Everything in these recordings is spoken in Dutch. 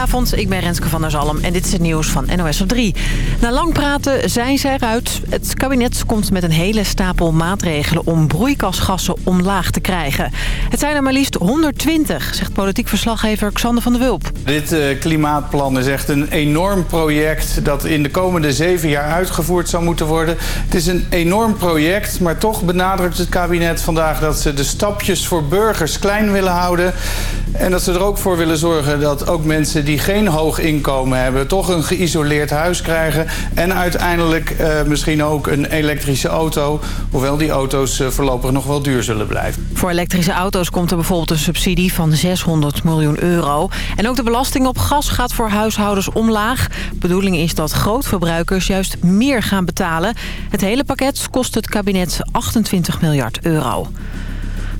Goedenavond, ik ben Renske van der Zalm en dit is het nieuws van NOS op 3. Na lang praten zijn ze eruit. Het kabinet komt met een hele stapel maatregelen om broeikasgassen omlaag te krijgen. Het zijn er maar liefst 120, zegt politiek verslaggever Xander van der Wulp. Dit uh, klimaatplan is echt een enorm project dat in de komende zeven jaar uitgevoerd zou moeten worden. Het is een enorm project, maar toch benadrukt het kabinet vandaag dat ze de stapjes voor burgers klein willen houden. En dat ze er ook voor willen zorgen dat ook mensen geen hoog inkomen hebben... toch een geïsoleerd huis krijgen. En uiteindelijk uh, misschien ook een elektrische auto. Hoewel die auto's uh, voorlopig nog wel duur zullen blijven. Voor elektrische auto's komt er bijvoorbeeld een subsidie van 600 miljoen euro. En ook de belasting op gas gaat voor huishoudens omlaag. Bedoeling is dat grootverbruikers juist meer gaan betalen. Het hele pakket kost het kabinet 28 miljard euro.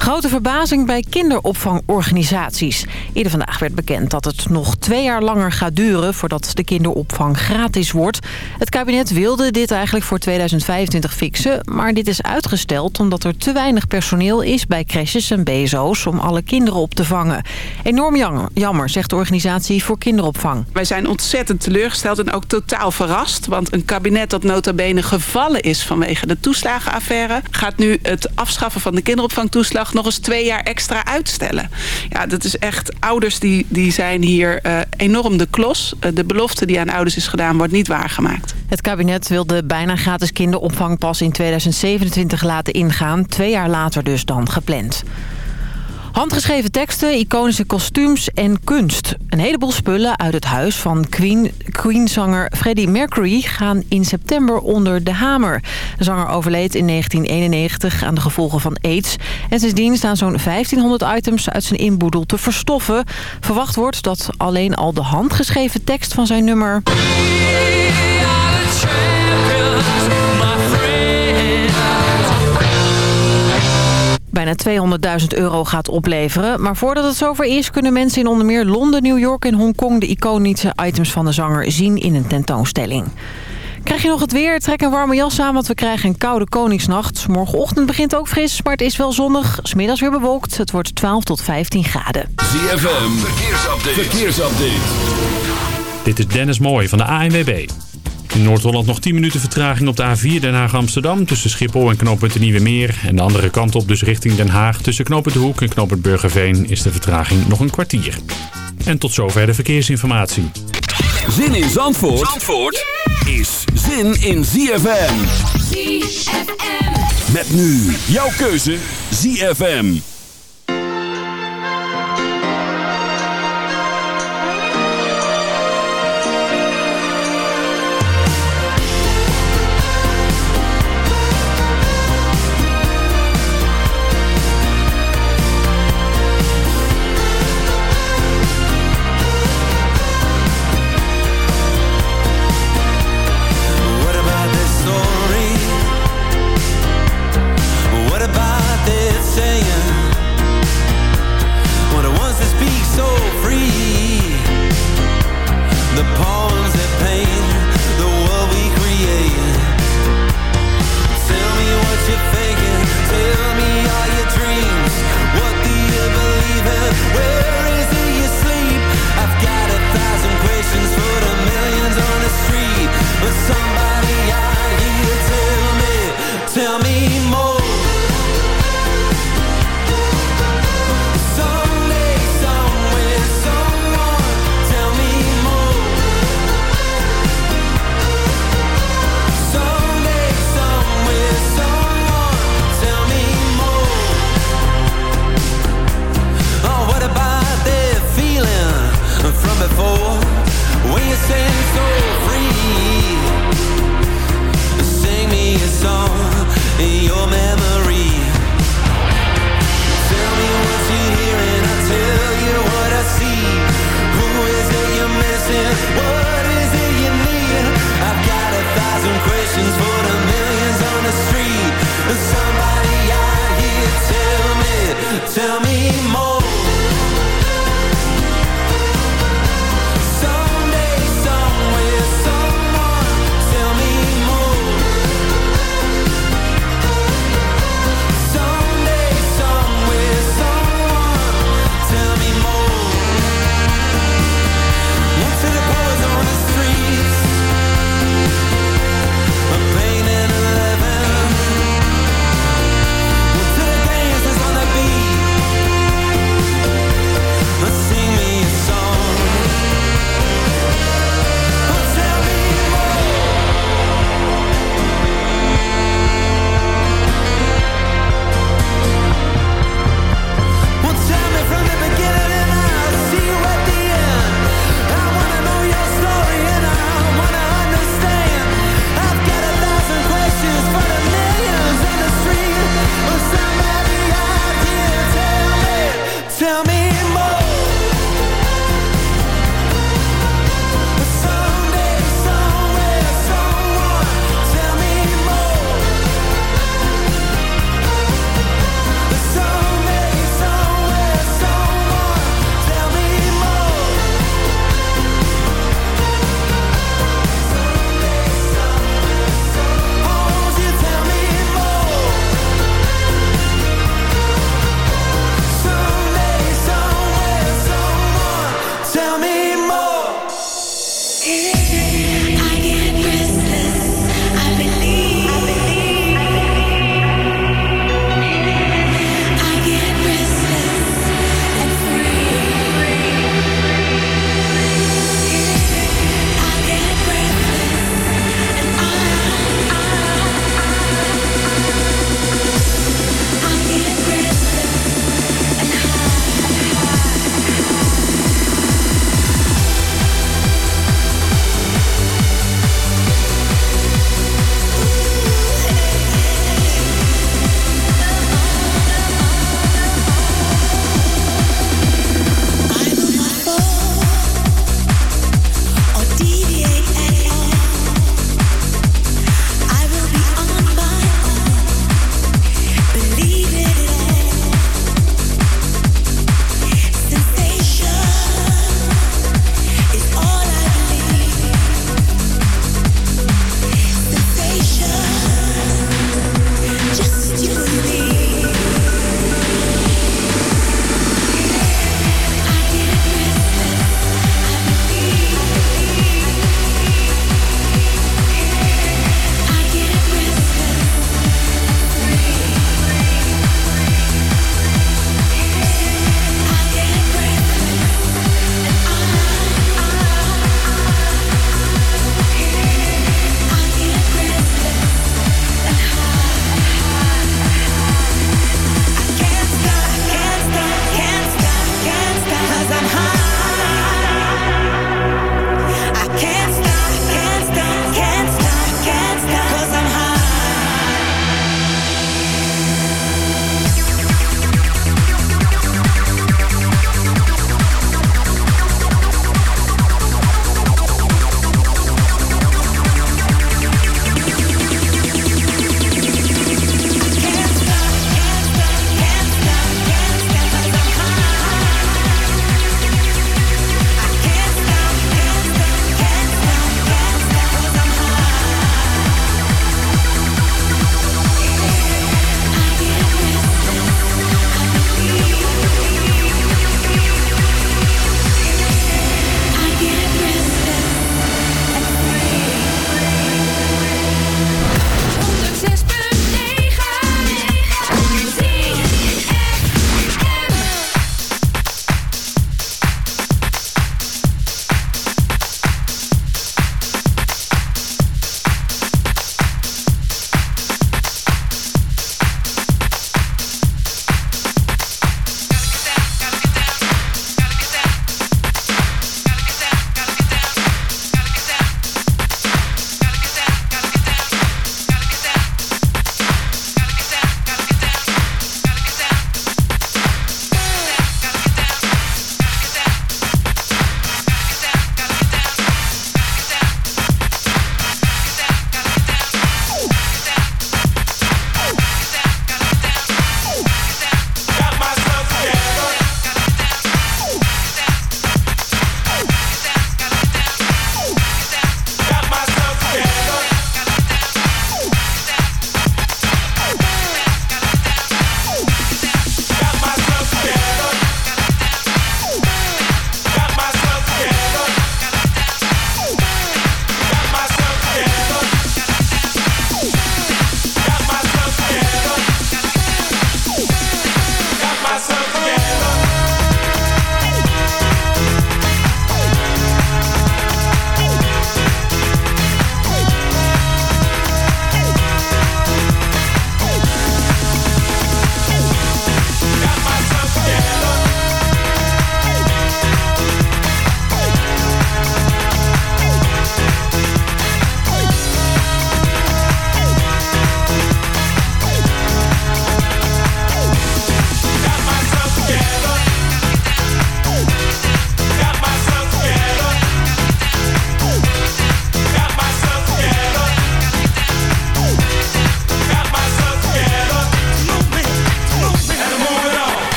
Grote verbazing bij kinderopvangorganisaties. Eerder vandaag werd bekend dat het nog twee jaar langer gaat duren... voordat de kinderopvang gratis wordt. Het kabinet wilde dit eigenlijk voor 2025 fixen... maar dit is uitgesteld omdat er te weinig personeel is... bij crèches en BSO's om alle kinderen op te vangen. Enorm jammer, zegt de organisatie voor kinderopvang. Wij zijn ontzettend teleurgesteld en ook totaal verrast... want een kabinet dat nota bene gevallen is vanwege de toeslagenaffaire... gaat nu het afschaffen van de kinderopvangtoeslag nog eens twee jaar extra uitstellen. Ja, dat is echt, ouders die, die zijn hier uh, enorm de klos. Uh, de belofte die aan ouders is gedaan wordt niet waargemaakt. Het kabinet wil de bijna gratis kinderopvang pas in 2027 laten ingaan. Twee jaar later dus dan gepland. Handgeschreven teksten, iconische kostuums en kunst. Een heleboel spullen uit het huis van Queen, Queen-zanger Freddie Mercury... gaan in september onder de hamer. De zanger overleed in 1991 aan de gevolgen van aids. En sindsdien staan zo'n 1500 items uit zijn inboedel te verstoffen. Verwacht wordt dat alleen al de handgeschreven tekst van zijn nummer... bijna 200.000 euro gaat opleveren. Maar voordat het zover is kunnen mensen in onder meer Londen, New York en Hongkong... de iconische items van de zanger zien in een tentoonstelling. Krijg je nog het weer? Trek een warme jas aan, want we krijgen een koude koningsnacht. Morgenochtend begint ook fris, maar het is wel zonnig. Smiddags weer bewolkt. Het wordt 12 tot 15 graden. ZFM, verkeersupdate. verkeersupdate. Dit is Dennis Mooij van de ANWB. In Noord-Holland nog 10 minuten vertraging op de A4 Den Haag-Amsterdam... tussen Schiphol en knooppunt de Nieuwe Meer. En de andere kant op dus richting Den Haag. Tussen knooppunt De Hoek en knooppunt Burgerveen is de vertraging nog een kwartier. En tot zover de verkeersinformatie. Zin in Zandvoort, Zandvoort is zin in ZFM. ZFM. Met nu jouw keuze ZFM.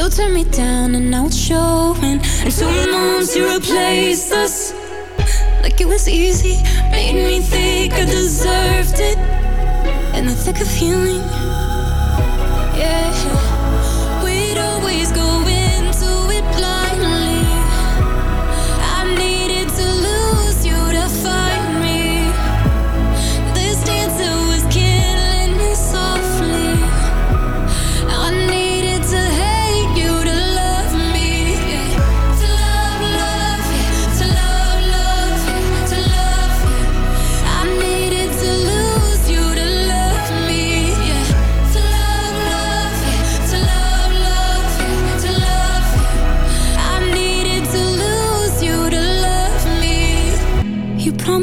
You turned me down and now it's showing. And two months you replaced us. Like it was easy, made me think I deserved it. In the thick of healing, yeah.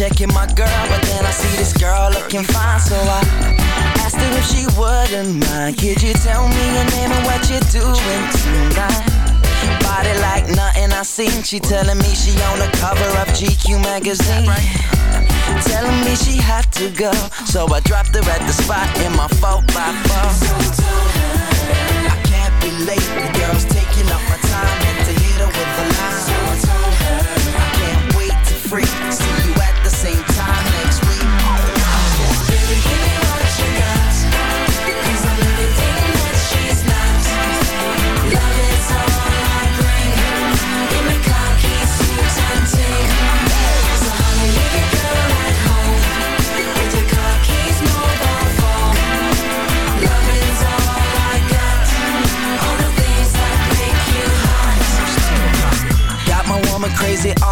Checking my girl, but then I see this girl looking fine So I asked her if she wouldn't mind. Could you tell me your name and what you're doing tonight? Body like nothing I seen. She telling me she on the cover of GQ magazine. Telling me she had to go. So I dropped her at the spot in my 4x4 I can't be late, the girl's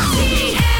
ZFM.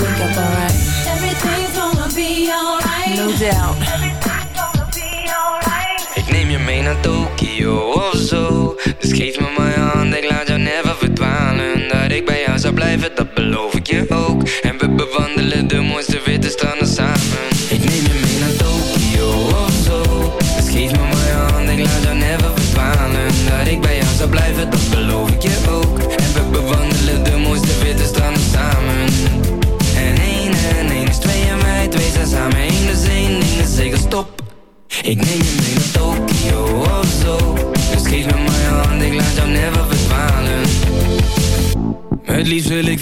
wake up, alright? Everything's gonna be alright. No doubt. Everything's gonna be alright. Ik neem je mee naar Tokio of zo Dus geef me mijn hand, ik laat jou never verdwalen Dat ik bij jou zou blijven, dat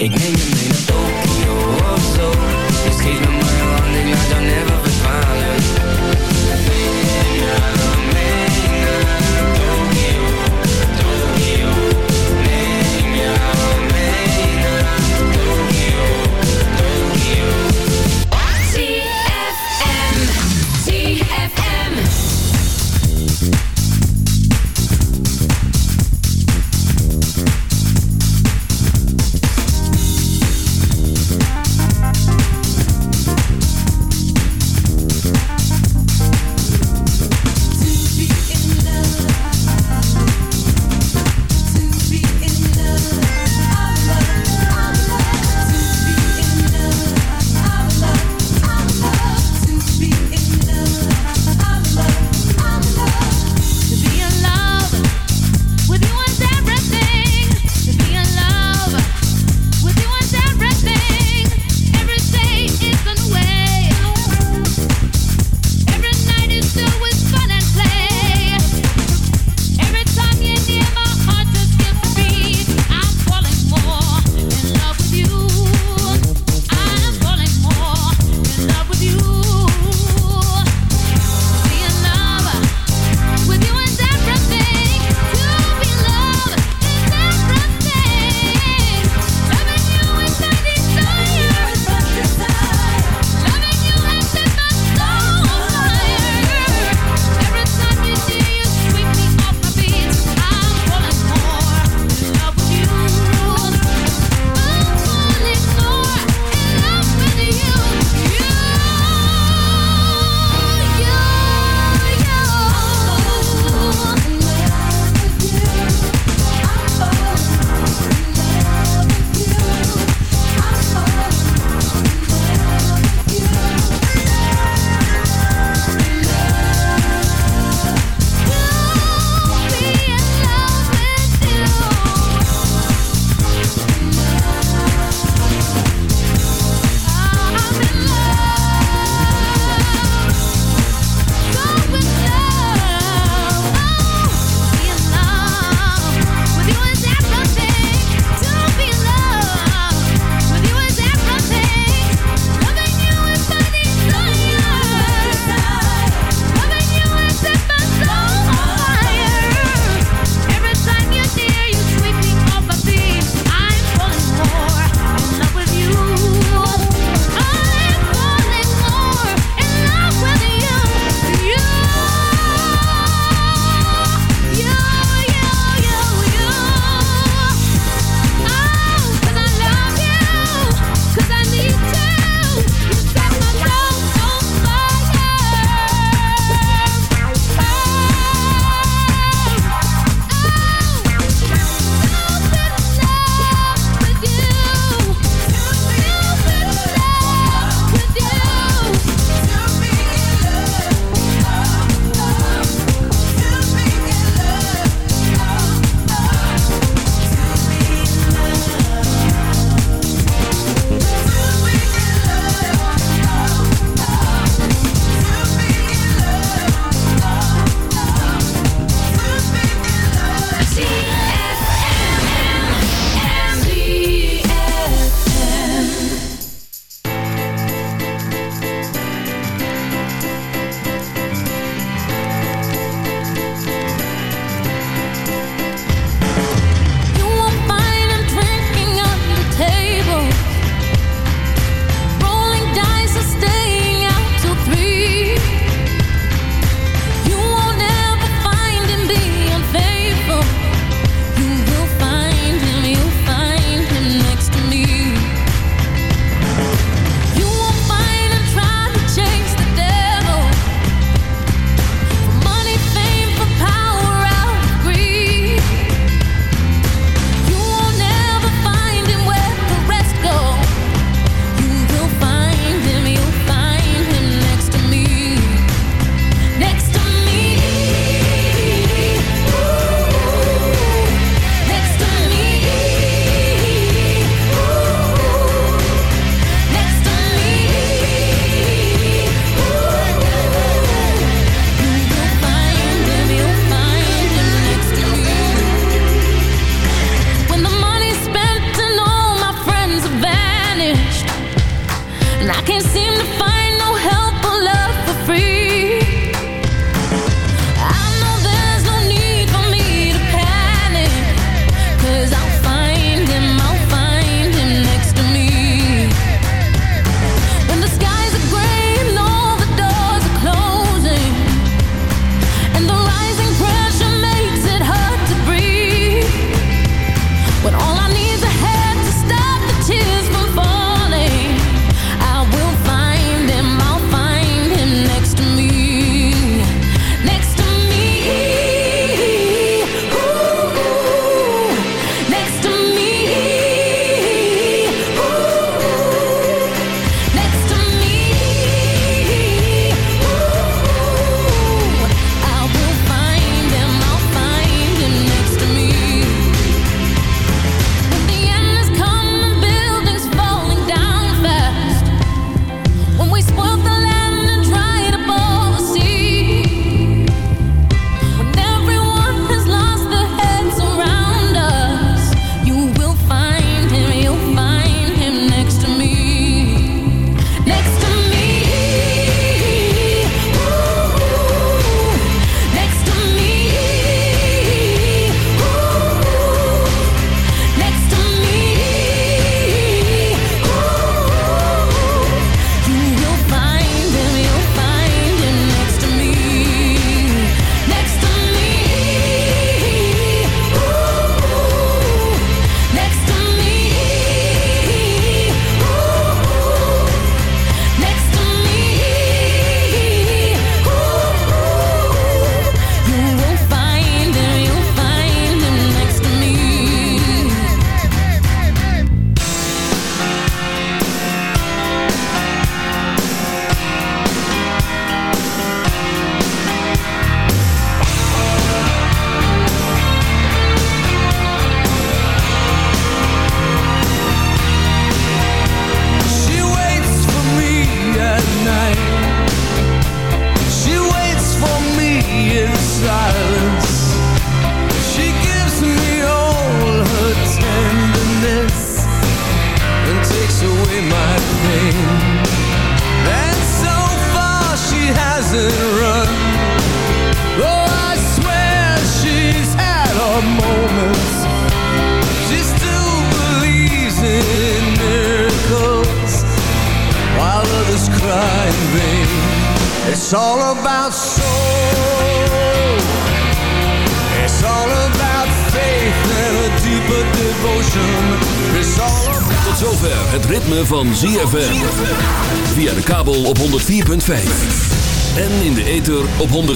Ik neem